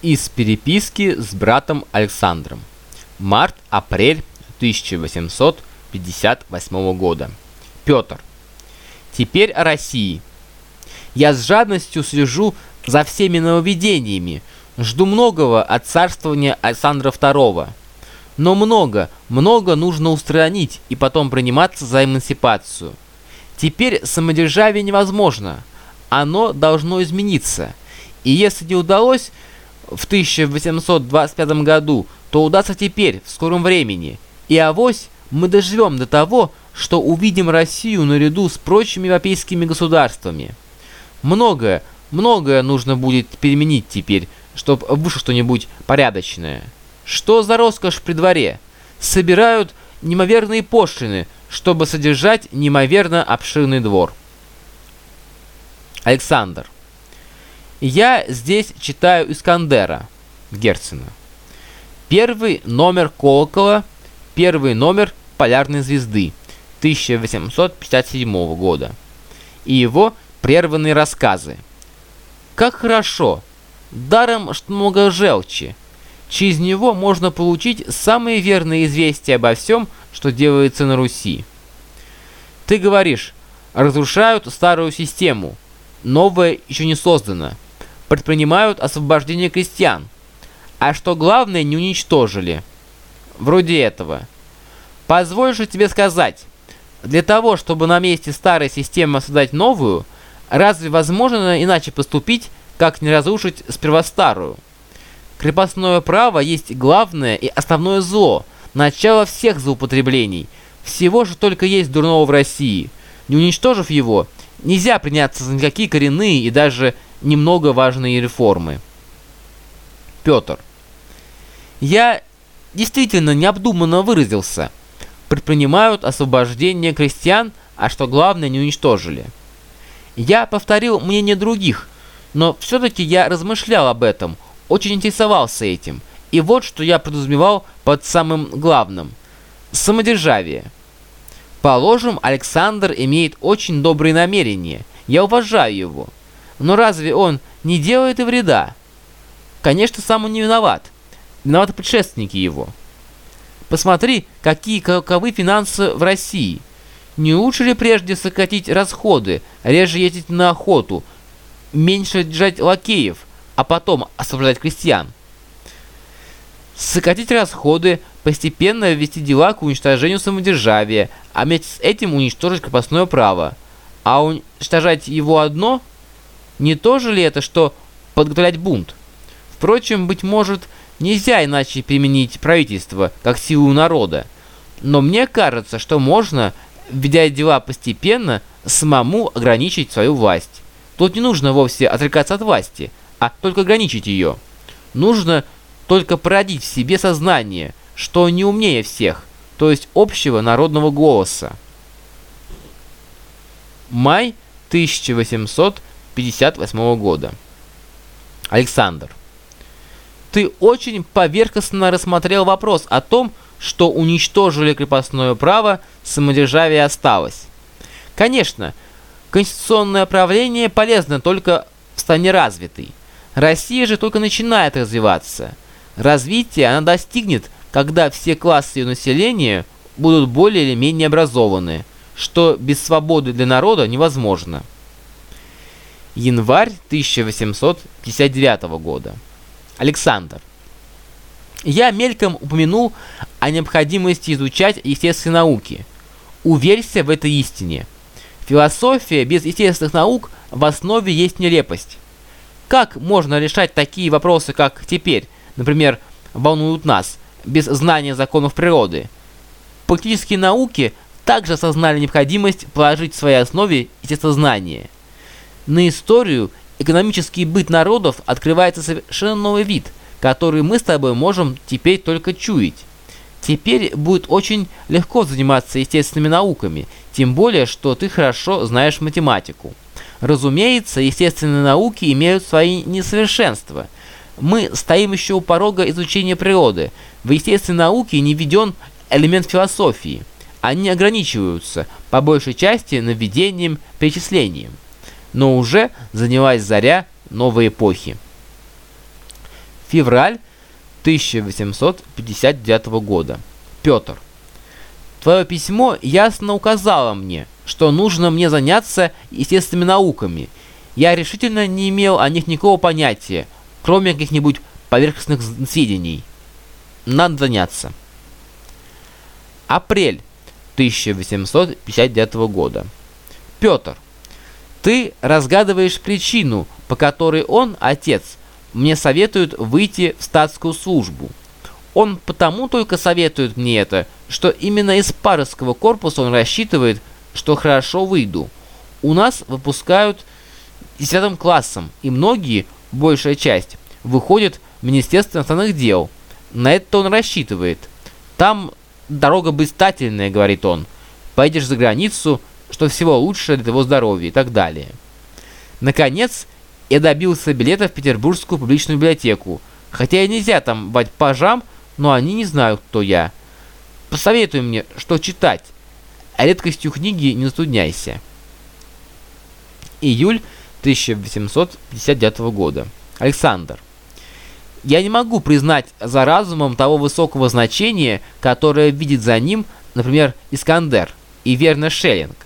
Из переписки с братом Александром. Март-апрель 1858 года. Петр. Теперь о России. Я с жадностью слежу за всеми нововведениями, жду многого от царствования Александра II. Но много, много нужно устранить и потом приниматься за эмансипацию. Теперь самодержавие невозможно, оно должно измениться. И если не удалось в 1825 году, то удастся теперь, в скором времени. И авось мы доживем до того, что увидим Россию наряду с прочими европейскими государствами. Многое, многое нужно будет переменить теперь, чтобы вышло что-нибудь порядочное. Что за роскошь при дворе? Собирают неимоверные пошлины, чтобы содержать неимоверно обширный двор. Александр. Я здесь читаю Искандера Герцена. Первый номер колокола, первый номер полярной звезды 1857 года и его прерванные рассказы. Как хорошо, даром, что много желчи. Через него можно получить самые верные известия обо всем, что делается на Руси. Ты говоришь, разрушают старую систему, новая еще не создана, предпринимают освобождение крестьян, а что главное не уничтожили. Вроде этого. Позволь же тебе сказать, для того, чтобы на месте старой системы создать новую, разве возможно иначе поступить, как не разрушить сперва старую? Крепостное право есть главное и основное зло, начало всех злоупотреблений. Всего же только есть дурного в России. Не уничтожив его, нельзя приняться за никакие коренные и даже немного важные реформы. Петр. Я действительно необдуманно выразился. Предпринимают освобождение крестьян, а что главное, не уничтожили. Я повторил мнение других, но все-таки я размышлял об этом – очень интересовался этим. И вот что я подразумевал под самым главным. Самодержавие. Положим, Александр имеет очень добрые намерения. Я уважаю его. Но разве он не делает и вреда? Конечно, сам он не виноват. Виноваты предшественники его. Посмотри, какие каковы финансы в России. Не лучше ли прежде сократить расходы, реже ездить на охоту, меньше держать лакеев, а потом освобождать крестьян. Сократить расходы, постепенно ввести дела к уничтожению самодержавия, а вместе с этим уничтожить крепостное право. А уничтожать его одно? Не то же ли это, что подготовлять бунт? Впрочем, быть может, нельзя иначе применить правительство, как силу народа. Но мне кажется, что можно, введя дела постепенно, самому ограничить свою власть. Тут не нужно вовсе отрекаться от власти – а только ограничить ее. Нужно только породить в себе сознание, что не умнее всех, то есть общего народного голоса. Май 1858 года. Александр. Ты очень поверхностно рассмотрел вопрос о том, что уничтожили крепостное право, самодержавие осталось. Конечно, конституционное правление полезно только в стране развитой. Россия же только начинает развиваться. Развитие она достигнет, когда все классы ее населения будут более или менее образованы, что без свободы для народа невозможно. Январь 1859 года. Александр. Я мельком упомянул о необходимости изучать естественные науки. Уверься в этой истине. Философия без естественных наук в основе есть нелепость. Как можно решать такие вопросы, как теперь, например, волнуют нас, без знания законов природы? Практические науки также осознали необходимость положить в своей основе естествознание. На историю экономический быт народов открывается совершенно новый вид, который мы с тобой можем теперь только чуять. Теперь будет очень легко заниматься естественными науками, тем более, что ты хорошо знаешь математику. Разумеется, естественные науки имеют свои несовершенства. Мы стоим еще у порога изучения природы. В естественной науке не введен элемент философии. Они ограничиваются, по большей части, наведением, перечислением. Но уже занялась заря новой эпохи. Февраль 1859 года. Петр. Твое письмо ясно указало мне, что нужно мне заняться естественными науками. Я решительно не имел о них никакого понятия, кроме каких-нибудь поверхностных сведений. Надо заняться. Апрель 1859 года. Петр. Ты разгадываешь причину, по которой он, отец, мне советует выйти в статскую службу. Он потому только советует мне это, что именно из паровского корпуса он рассчитывает, что хорошо выйду. У нас выпускают десятым классом, и многие, большая часть, выходят в Министерство иностранных дел. На это он рассчитывает. Там дорога блистательная, говорит он. Пойдешь за границу, что всего лучше для твоего здоровья и так далее. Наконец, я добился билета в Петербургскую публичную библиотеку, хотя и нельзя там бать пажам, но они не знают, кто я. Посоветуй мне, что читать, а редкостью книги не затрудняйся. Июль 1859 года. Александр. Я не могу признать за разумом того высокого значения, которое видит за ним, например, Искандер и верно Шеллинг.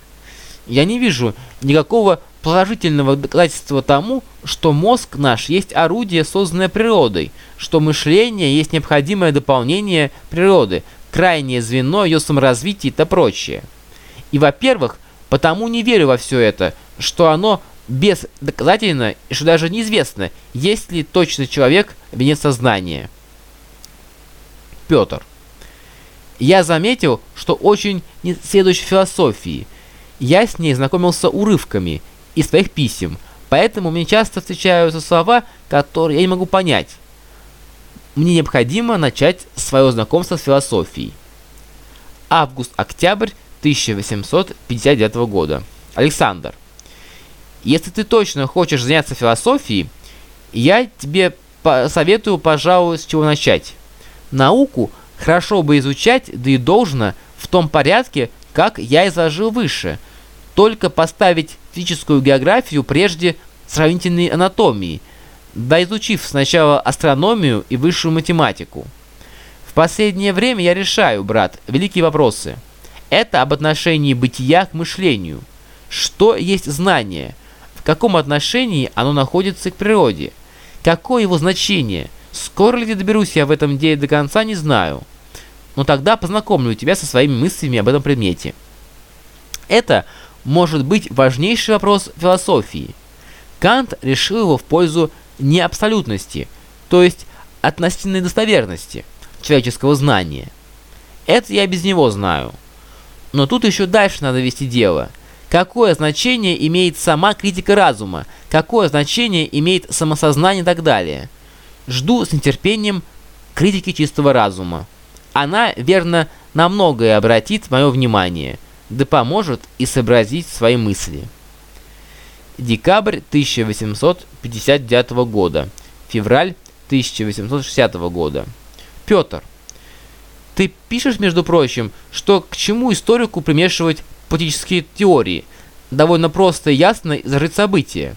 Я не вижу никакого положительного доказательства тому, что мозг наш есть орудие, созданное природой, что мышление есть необходимое дополнение природы, крайнее звено ее саморазвития и то прочее. И, во-первых, потому не верю во все это, что оно бездоказательно и что даже неизвестно, есть ли точно человек вне сознания. Петр. Я заметил, что очень не следующей философии. Я с ней знакомился урывками из своих писем, поэтому мне часто встречаются слова, которые я не могу понять. Мне необходимо начать свое знакомство с философией. Август-октябрь 1859 года. Александр. Если ты точно хочешь заняться философией, я тебе советую, пожалуй, с чего начать. Науку хорошо бы изучать, да и должно, в том порядке, как я изложил выше. Только поставить физическую географию прежде сравнительной анатомии, да изучив сначала астрономию и высшую математику. В последнее время я решаю, брат, великие вопросы. Это об отношении бытия к мышлению. Что есть знание – в каком отношении оно находится к природе, какое его значение, скоро ли доберусь я в этом деле до конца, не знаю. Но тогда познакомлю тебя со своими мыслями об этом предмете. Это может быть важнейший вопрос философии. Кант решил его в пользу неабсолютности, то есть относительной достоверности человеческого знания. Это я без него знаю. Но тут еще дальше надо вести дело – Какое значение имеет сама критика разума? Какое значение имеет самосознание и так далее? Жду с нетерпением критики чистого разума. Она, верно, на многое обратит мое внимание, да поможет и сообразить свои мысли. Декабрь 1859 года. Февраль 1860 года. Петр. Ты пишешь, между прочим, что к чему историку примешивать политические теории. Довольно просто и ясно изложить события.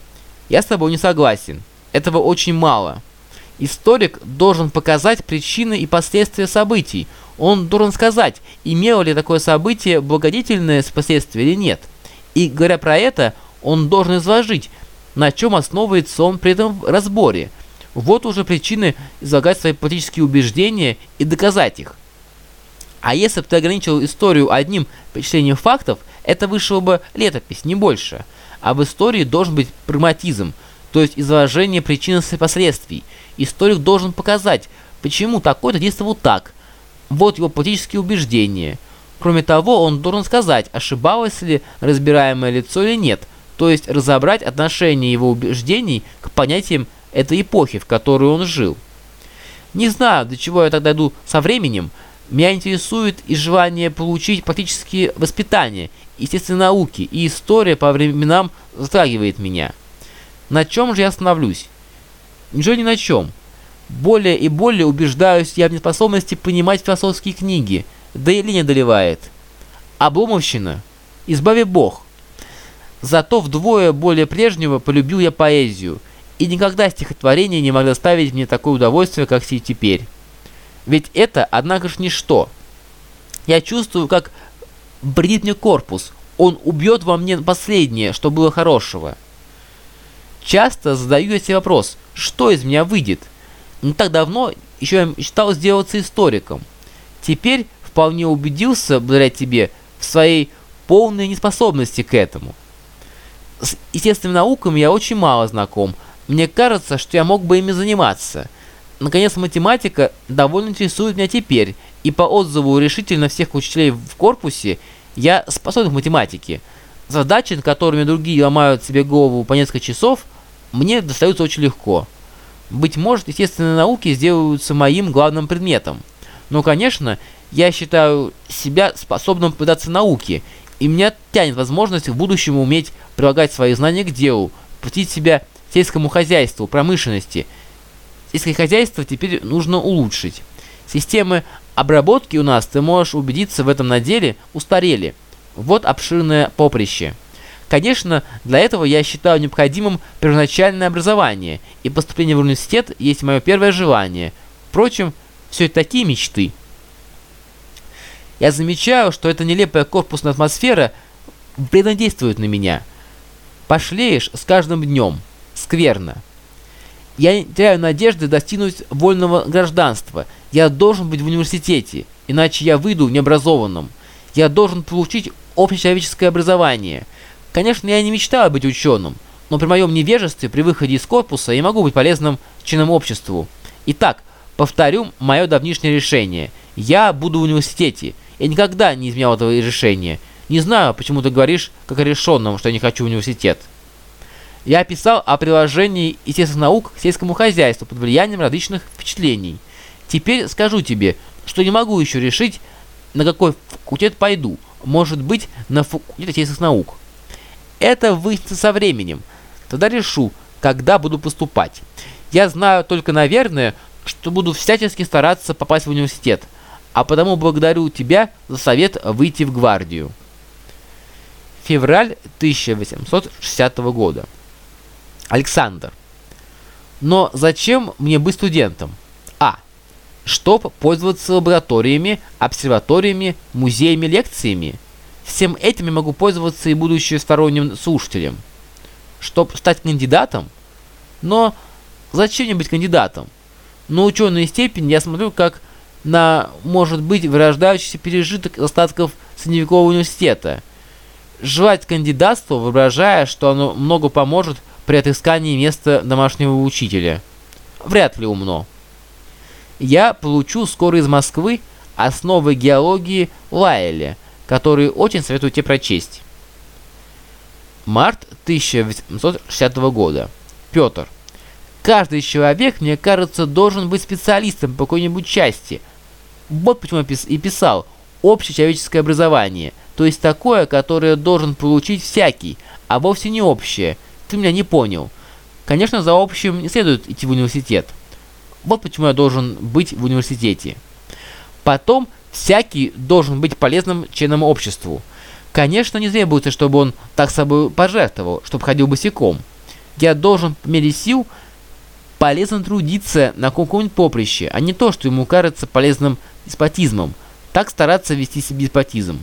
Я с тобой не согласен. Этого очень мало. Историк должен показать причины и последствия событий. Он должен сказать, имело ли такое событие благодетельное последствие или нет. И говоря про это, он должен изложить, на чем основывается он при этом разборе. Вот уже причины излагать свои политические убеждения и доказать их. А если бы ты ограничил историю одним перечислением фактов, это вышло бы летопись, не больше. А в истории должен быть прагматизм, то есть изложение причин и последствий. Историк должен показать, почему такой-то действовал так. Вот его политические убеждения. Кроме того, он должен сказать, ошибалось ли разбираемое лицо или нет, то есть разобрать отношение его убеждений к понятиям этой эпохи, в которой он жил. Не знаю, до чего я тогда иду со временем, меня интересует и желание получить практические воспитание, естественные науки, и история по временам затрагивает меня. На чем же я остановлюсь? Ничего ни на чем. Более и более убеждаюсь я в неспособности понимать философские книги, да и лень одолевает. Обломовщина. Избави Бог. Зато вдвое более прежнего полюбил я поэзию, и никогда стихотворение не могло доставить мне такое удовольствие, как теперь. Ведь это, однако ж, ничто. Я чувствую, как бредит мне корпус. Он убьет во мне последнее, что было хорошего. Часто задаю я себе вопрос, что из меня выйдет? Не так давно еще я мечтал сделаться историком. Теперь вполне убедился, благодаря тебе, в своей полной неспособности к этому. С естественными науками я очень мало знаком. Мне кажется, что я мог бы ими заниматься. Наконец, математика довольно интересует меня теперь, и по отзыву решительно всех учителей в корпусе я способен к математике. Задачи, над которыми другие ломают себе голову по несколько часов, мне достаются очень легко. Быть может, естественные науки сделаются моим главным предметом. Но, конечно, я считаю себя способным податься науке, и меня тянет возможность в будущем уметь прилагать свои знания к делу, посвятить себя сельскому хозяйству, промышленности. Сельское хозяйство теперь нужно улучшить. Системы обработки у нас, ты можешь убедиться в этом на деле, устарели. Вот обширное поприще. Конечно, для этого я считаю необходимым первоначальное образование, и поступление в университет есть мое первое желание. Впрочем, все это такие мечты. Я замечаю, что эта нелепая корпусная атмосфера вредно на меня. Пошлеешь с каждым днем. Скверно. Я теряю надежды достигнуть вольного гражданства. Я должен быть в университете, иначе я выйду необразованным. Я должен получить общечеловеческое образование. Конечно, я не мечтаю быть ученым, но при моем невежестве при выходе из корпуса я могу быть полезным членом обществу. Итак, повторю мое давнишнее решение. Я буду в университете. Я никогда не изменял этого решения. Не знаю, почему ты говоришь, как о решенном, что я не хочу в университет. Я писал о приложении естественных наук к сельскому хозяйству под влиянием различных впечатлений. Теперь скажу тебе, что не могу еще решить, на какой факультет пойду. Может быть, на факультет естественных наук. Это выяснится со временем. Тогда решу, когда буду поступать. Я знаю только, наверное, что буду всячески стараться попасть в университет – а потому благодарю тебя за совет выйти в гвардию. Февраль 1860 года. Александр. Но зачем мне быть студентом? А. Чтоб пользоваться лабораториями, обсерваториями, музеями, лекциями. Всем этим я могу пользоваться и будучи сторонним слушателем. Чтоб стать кандидатом? Но зачем мне быть кандидатом? На ученую степень я смотрю как на, может быть, вырождающийся пережиток остатков средневекового университета. Желать кандидатству, воображая, что оно много поможет при отыскании места домашнего учителя. Вряд ли умно. Я получу скоро из Москвы основы геологии Лайеля, которые очень советую тебе прочесть. Март 1860 года. Петр. Каждый человек, мне кажется, должен быть специалистом по какой-нибудь части – вот почему я и писал «общечеловеческое образование», то есть такое, которое должен получить всякий, а вовсе не общее. Ты меня не понял. Конечно, за общим не следует идти в университет. Вот почему я должен быть в университете. Потом, всякий должен быть полезным членом обществу. Конечно, не требуется, чтобы он так собой пожертвовал, чтобы ходил босиком. Я должен по мере сил полезно трудиться на каком-нибудь поприще, а не то, что ему кажется полезным деспотизмом. Так стараться вести себе деспотизм.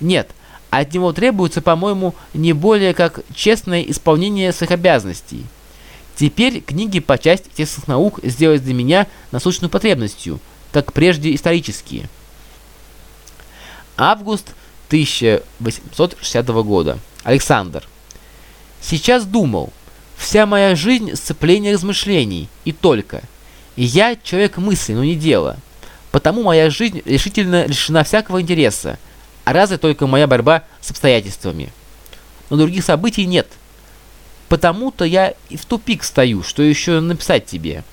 Нет, от него требуется, по-моему, не более как честное исполнение своих обязанностей. Теперь книги по части естественных наук сделать для меня насущной потребностью, как прежде исторические. Август 1860 года. Александр. Сейчас думал, вся моя жизнь – сцепление размышлений, и только. И я человек мысли, но не дела. Потому моя жизнь решительно лишена всякого интереса, а разве только моя борьба с обстоятельствами. Но других событий нет. Потому-то я и в тупик стою, что еще написать тебе.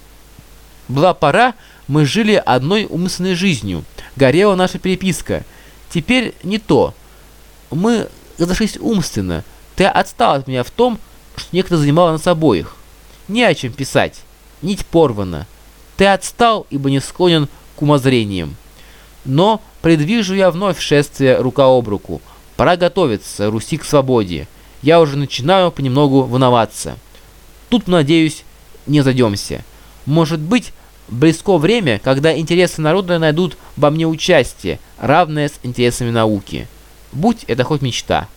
Была пора, мы жили одной умственной жизнью, горела наша переписка. Теперь не то. Мы разошлись умственно. Ты отстал от меня в том, что некто занимал нас обоих. Не о чем писать. Нить порвана. Ты отстал, ибо не склонен к умозрениям. Но предвижу я вновь шествие рука об руку. Пора готовиться, Руси к свободе. Я уже начинаю понемногу волноваться. Тут, надеюсь, не зайдемся. Может быть, близко время, когда интересы народа найдут во мне участие, равное с интересами науки. Будь это хоть мечта.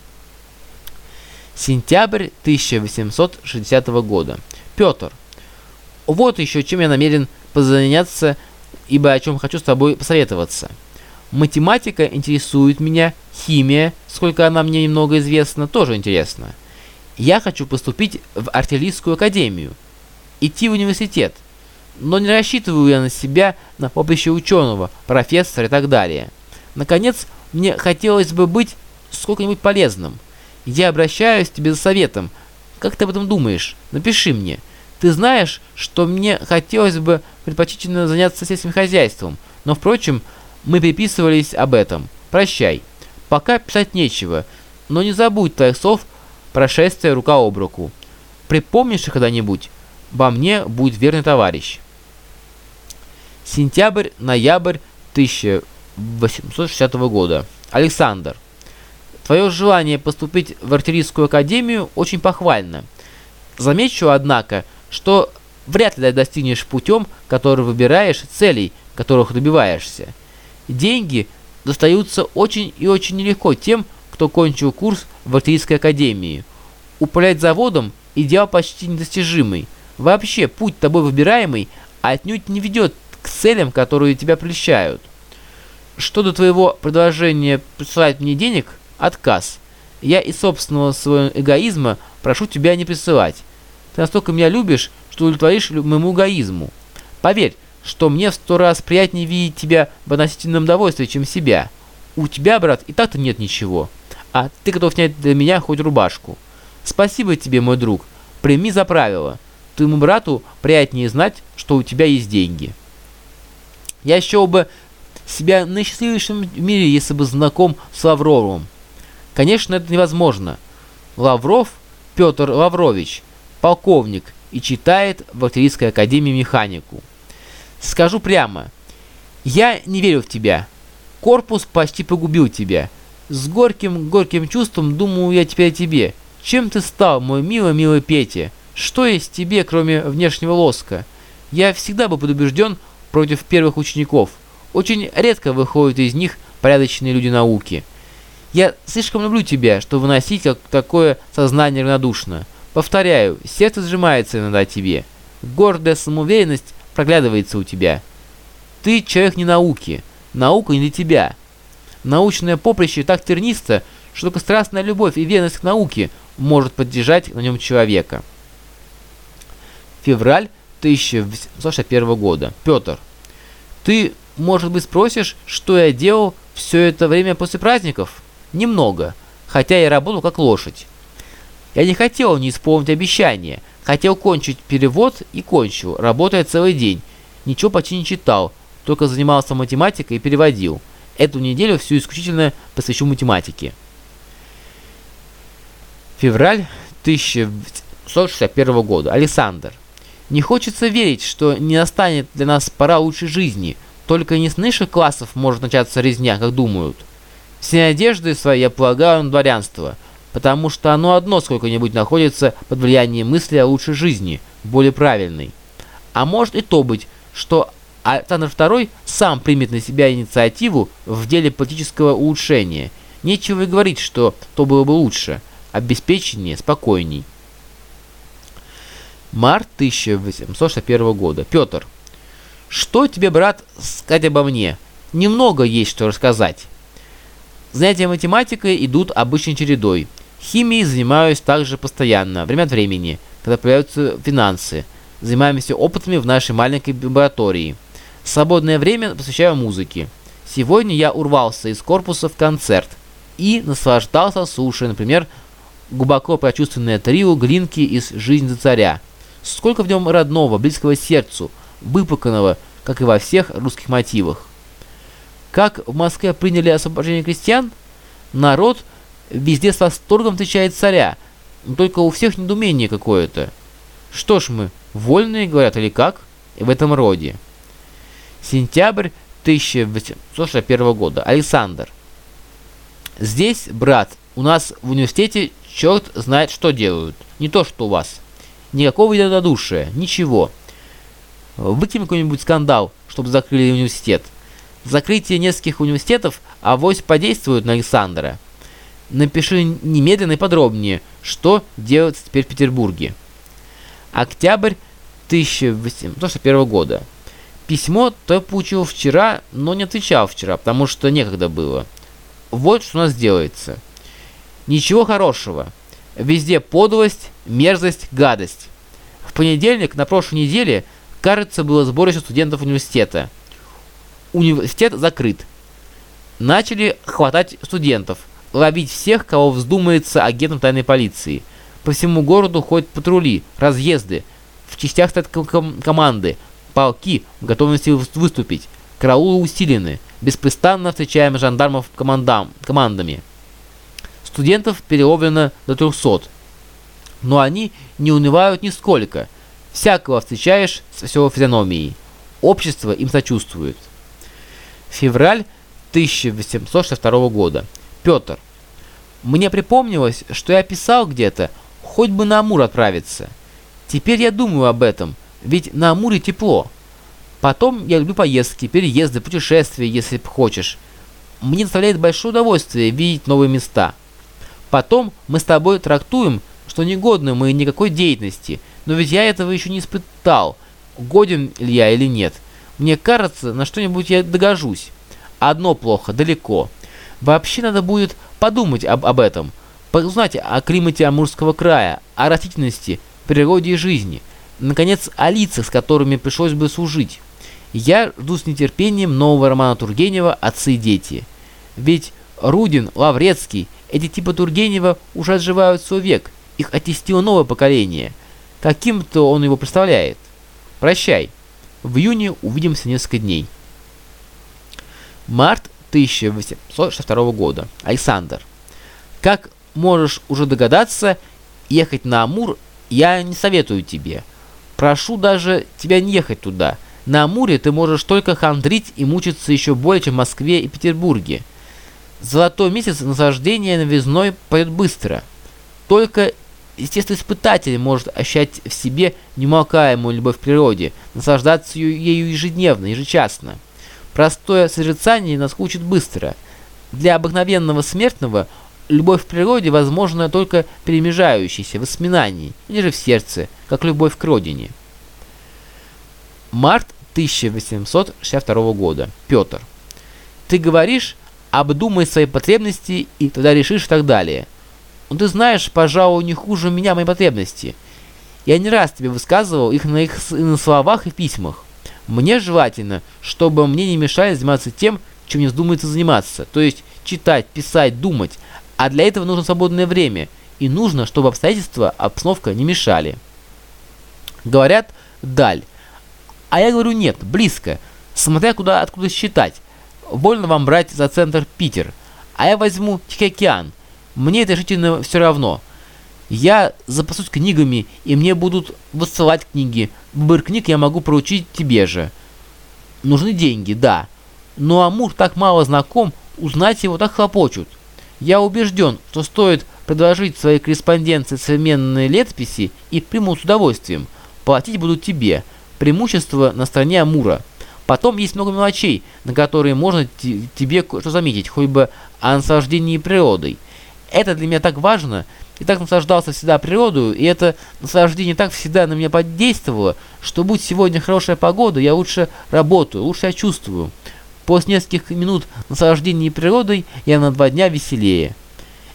Сентябрь 1860 года. Петр. Вот еще чем я намерен позаняться, ибо о чем хочу с тобой посоветоваться. Математика интересует меня, химия, сколько она мне немного известна, тоже интересно. Я хочу поступить в артиллерийскую академию, идти в университет, но не рассчитываю я на себя, на поприще ученого, профессора и так далее. Наконец, мне хотелось бы быть сколько-нибудь полезным. Я обращаюсь к тебе за советом. Как ты об этом думаешь? Напиши мне. Ты знаешь, что мне хотелось бы предпочтительно заняться сельским хозяйством, но, впрочем, мы переписывались об этом. Прощай. Пока писать нечего, но не забудь твоих слов прошествие рука об руку. Припомнишь когда-нибудь? Во мне будет верный товарищ. Сентябрь-ноябрь 1860 года. Александр. Твое желание поступить в артиллерийскую академию очень похвально. Замечу, однако, что вряд ли достигнешь путем, который выбираешь, целей, которых добиваешься. Деньги достаются очень и очень нелегко тем, кто кончил курс в артиллерийской академии. Управлять заводом – идеал почти недостижимый. Вообще, путь тобой выбираемый отнюдь не ведет к целям, которые тебя прельщают. Что до твоего предложения присылать мне денег – Отказ. Я из собственного своего эгоизма прошу тебя не присылать. Ты настолько меня любишь, что удовлетворишь моему эгоизму. Поверь, что мне в сто раз приятнее видеть тебя в относительном довольстве, чем себя. У тебя, брат, и так-то нет ничего. А ты готов снять для меня хоть рубашку. Спасибо тебе, мой друг. Прими за правило. Твоему брату приятнее знать, что у тебя есть деньги. Я счел бы себя наисчастливейшим в мире, если бы знаком с Лавровым. Конечно, это невозможно. Лавров Петр Лаврович, полковник, и читает в Артиллерийской академии механику. Скажу прямо, я не верю в тебя. Корпус почти погубил тебя. С горьким-горьким чувством думаю я теперь о тебе. Чем ты стал, мой милый-милый Петя? Что есть тебе, кроме внешнего лоска? Я всегда был предубежден против первых учеников. Очень редко выходят из них порядочные люди науки. Я слишком люблю тебя, чтобы выносить как такое сознание равнодушно. Повторяю, сердце сжимается иногда тебе. Гордая самоуверенность проглядывается у тебя. Ты человек не науки. Наука не для тебя. Научное поприще так тернисто, что только страстная любовь и верность к науке может поддержать на нем человека. Февраль 1861 года. Петр. Ты, может быть, спросишь, что я делал все это время после праздников? Немного, хотя я работал как лошадь. Я не хотел не исполнить обещание, хотел кончить перевод и кончил, работая целый день. Ничего почти не читал, только занимался математикой и переводил. Эту неделю всю исключительно посвящу математике. Февраль 1961 года. Александр. Не хочется верить, что не настанет для нас пора лучшей жизни. Только не с низших классов может начаться резня, как думают. Все надежды свои я полагаю на дворянство, потому что оно одно сколько-нибудь находится под влиянием мысли о лучшей жизни, более правильной. А может и то быть, что Александр II сам примет на себя инициативу в деле политического улучшения. Нечего и говорить, что то было бы лучше, обеспеченнее, спокойней. Март 1861 года. Петр. Что тебе, брат, сказать обо мне? Немного есть что рассказать. Занятия математикой идут обычной чередой. Химией занимаюсь также постоянно, время от времени, когда появляются финансы. Занимаемся опытами в нашей маленькой лаборатории. Свободное время посвящаю музыке. Сегодня я урвался из корпуса в концерт и наслаждался слушая, например, глубоко прочувственное трио Глинки из «Жизнь за царя». Сколько в нем родного, близкого сердцу, выпуканного, как и во всех русских мотивах. Как в Москве приняли освобождение крестьян? Народ везде с восторгом встречает царя, но только у всех недумение какое-то. Что ж мы, вольные, говорят, или как? В этом роде. Сентябрь 1861 года. Александр. Здесь, брат, у нас в университете черт знает, что делают. Не то, что у вас. Никакого единодушия, ничего. Выкинем какой-нибудь скандал, чтобы закрыли университет. Закрытие нескольких университетов авось подействует на Александра. Напиши немедленно и подробнее, что делается теперь в Петербурге. Октябрь 1801 года. Письмо то я получил вчера, но не отвечал вчера, потому что некогда было. Вот что у нас делается. Ничего хорошего. Везде подлость, мерзость, гадость. В понедельник на прошлой неделе, кажется, было сборище студентов университета. Университет закрыт. Начали хватать студентов, ловить всех, кого вздумается агентом тайной полиции. По всему городу ходят патрули, разъезды. В частях стоят ком команды, полки в готовности выступить. Караулы усилены. Беспрестанно встречаем жандармов командам, командами. Студентов переловлено до 300. Но они не унывают нисколько. Всякого встречаешь с веселой физиономией. Общество им сочувствует. Февраль 1862 года. Петр. Мне припомнилось, что я писал где-то, хоть бы на Амур отправиться. Теперь я думаю об этом, ведь на Амуре тепло. Потом я люблю поездки, переезды, путешествия, если хочешь. Мне доставляет большое удовольствие видеть новые места. Потом мы с тобой трактуем, что негодны мы никакой деятельности, но ведь я этого еще не испытал, годен ли я или нет. Мне кажется, на что-нибудь я догожусь. Одно плохо, далеко. Вообще надо будет подумать об, об этом, узнать о климате Амурского края, о растительности, природе и жизни, наконец, о лицах, с которыми пришлось бы служить. Я жду с нетерпением нового романа Тургенева «Отцы и дети». Ведь Рудин, Лаврецкий, эти типы Тургенева уже отживают свой век, их оттеснило новое поколение. Каким-то он его представляет. Прощай. В июне увидимся несколько дней. Март 1862 года. Александр. Как можешь уже догадаться, ехать на Амур я не советую тебе. Прошу даже тебя не ехать туда – на Амуре ты можешь только хандрить и мучиться еще более, чем в Москве и Петербурге. Золотой месяц наслаждения новизной пойдет быстро. Только естественно испытатель может ощущать в себе неумолкаемую любовь к природе, наслаждаться ею ежедневно, ежечасно. Простое созерцание наскучит быстро. Для обыкновенного смертного любовь к природе возможна только перемежающейся в воспоминании, ниже в сердце, как любовь к родине. Март 1862 года. Петр. Ты говоришь, обдумай свои потребности и тогда решишь и так далее. Но ты знаешь, пожалуй, не хуже меня мои потребности. Я не раз тебе высказывал их на, их, на словах и письмах. Мне желательно, чтобы мне не мешали заниматься тем, чем мне вздумается заниматься, то есть читать, писать, думать, а для этого нужно свободное время, и нужно, чтобы обстоятельства, обстановка не мешали. Говорят, даль. А я говорю, нет, близко, смотря куда, откуда считать. Больно вам брать за центр Питер. А я возьму Тихий океан. Мне это решительно все равно. Я запасусь книгами, и мне будут высылать книги. Выбор книг я могу поручить тебе же. Нужны деньги, да. Но Амур так мало знаком, узнать его так хлопочут. Я убежден, что стоит предложить своей корреспонденции современные летописи и примут с удовольствием. Платить будут тебе преимущество на стороне Амура. Потом есть много мелочей, на которые можно тебе что заметить, хоть бы о наслаждении природой. Это для меня так важно, и так наслаждался всегда природой, и это наслаждение так всегда на меня подействовало, что будь сегодня хорошая погода, я лучше работаю, лучше я чувствую. После нескольких минут наслаждения природой я на два дня веселее.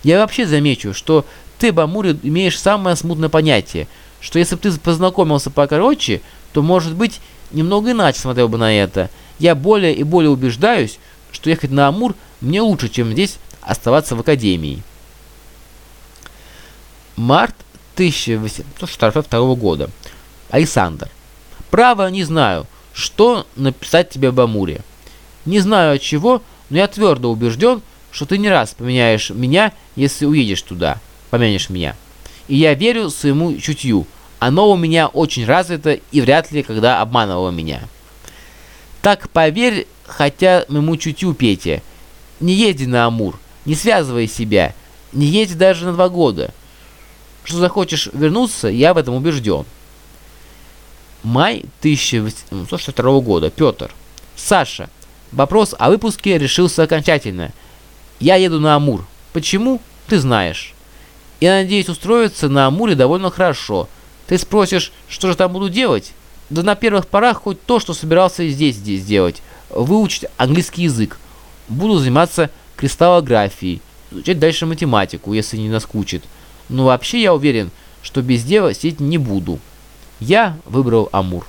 Я вообще замечу, что ты, Бамуре, имеешь самое смутное понятие, что если бы ты познакомился покороче, то, может быть, немного иначе смотрел бы на это. Я более и более убеждаюсь, что ехать на Амур мне лучше, чем здесь оставаться в академии. Март 1842 года. Александр. Право не знаю, что написать тебе об Амуре. Не знаю от чего, но я твердо убежден, что ты не раз поменяешь меня, если уедешь туда, помянешь меня. И я верю своему чутью, оно у меня очень развито и вряд ли когда обманывало меня. Так поверь, хотя моему чутью, Петя, не езди на Амур, не связывай себя, не езди даже на два года. Что захочешь вернуться, я в этом убежден. Май 1862 года. Петр. Саша. Вопрос о выпуске решился окончательно. Я еду на Амур. Почему? Ты знаешь. Я надеюсь устроиться на Амуре довольно хорошо. Ты спросишь, что же там буду делать? Да на первых порах хоть то, что собирался здесь здесь делать. Выучить английский язык. Буду заниматься кристаллографией. Изучать дальше математику, если не наскучит. Но вообще я уверен, что без дела сидеть не буду. Я выбрал Амур.